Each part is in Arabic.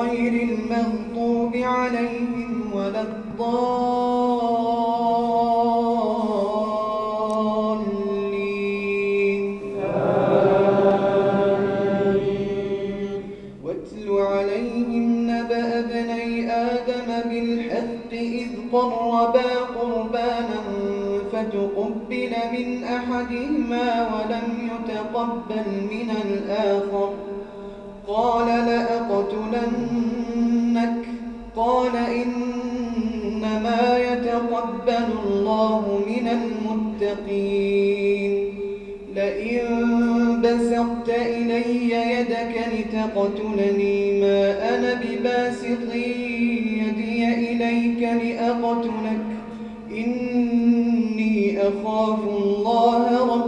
غير المغضوب عليهم ولا الضالين. واتل عليهم نبأ ابني آدم بالحق إذ قربا قربانا فتقبل من أحدهما ولم يتقبل من الآخر. قال لأقتلنك يتقبل الله من المتقين. لئن بسطت إلي يدك لتقتلني ما أنا بباسط يدي إليك لأقتلك. إني أخاف الله رب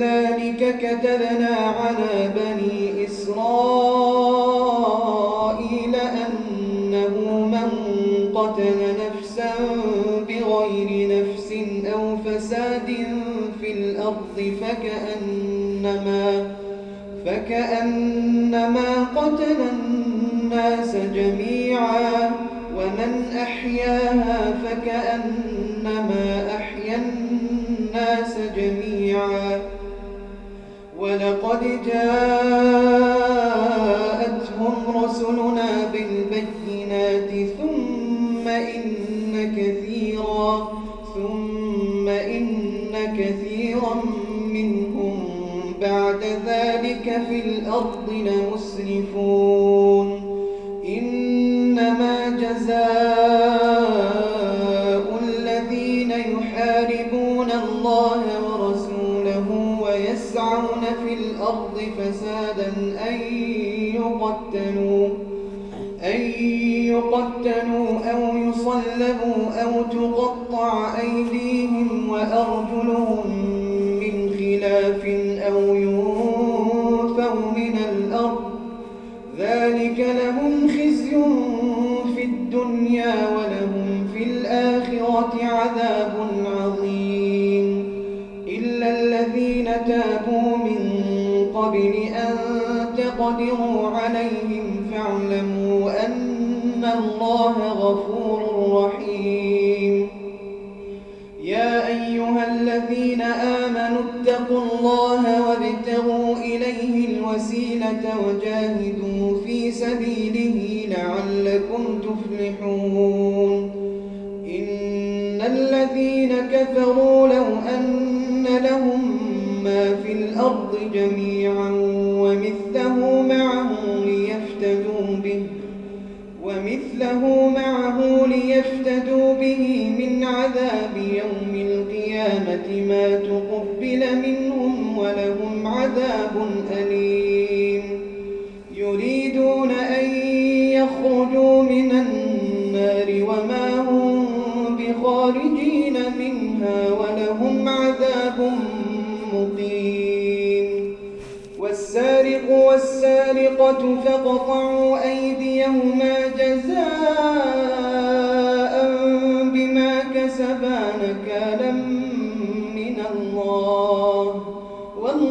ذلك كتبنا على بني إسرائيل أنه من قتل نفسا بغير نفس أو فساد في الأرض فكأنما فكأنما قتل الناس جميعا ومن أحياها فكأنما ولقد جاءتهم يصلبوا أو تقطع أيديهم وأرجلهم من خلاف أو ينفوا من الأرض ذلك لهم خزي في الدنيا سبيله لعلكم تفلحون. إن الذين كفروا لو أن لهم ما في الأرض جميعا ومثله معه ليفتدوا به ومثله معه ليفتدوا به من عذاب يوم القيامة ما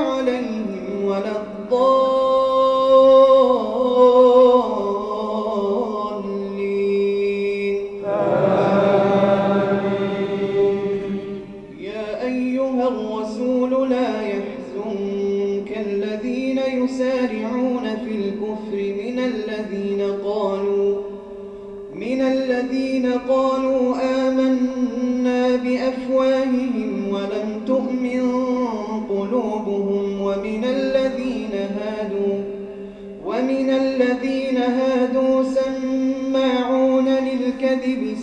عليهم ولا الضالين.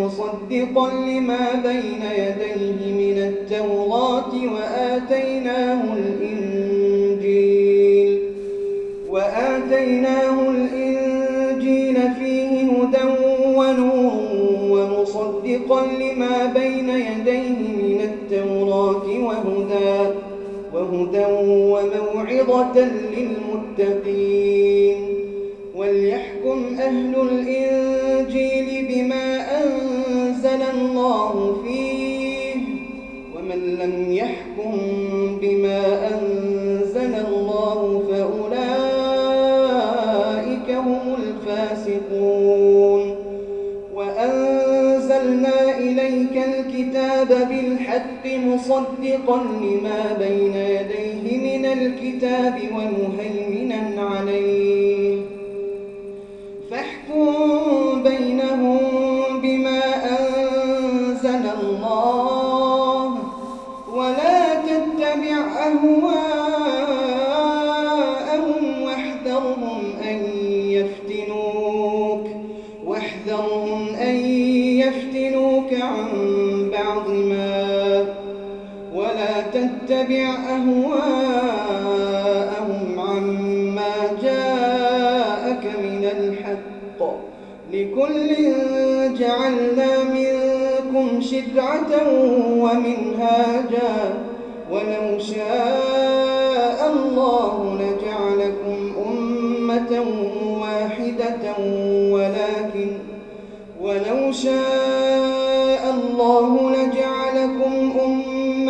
مصدقا لما بين يديه من التوراة وآتيناه الإنجيل وآتيناه الإنجيل فيه هدى ونور ومصدقا لما بين يديه من التوراة وهدى وهدى وموعظة للمتقين وليحكم أهل الإنجيل مصدقا لما بين يديه من الكتاب ومهيمنا عليه. تتبع أهواءهم عما جاءك من الحق. لكل جعلنا منكم شرعة ومنهاجا. ولو شاء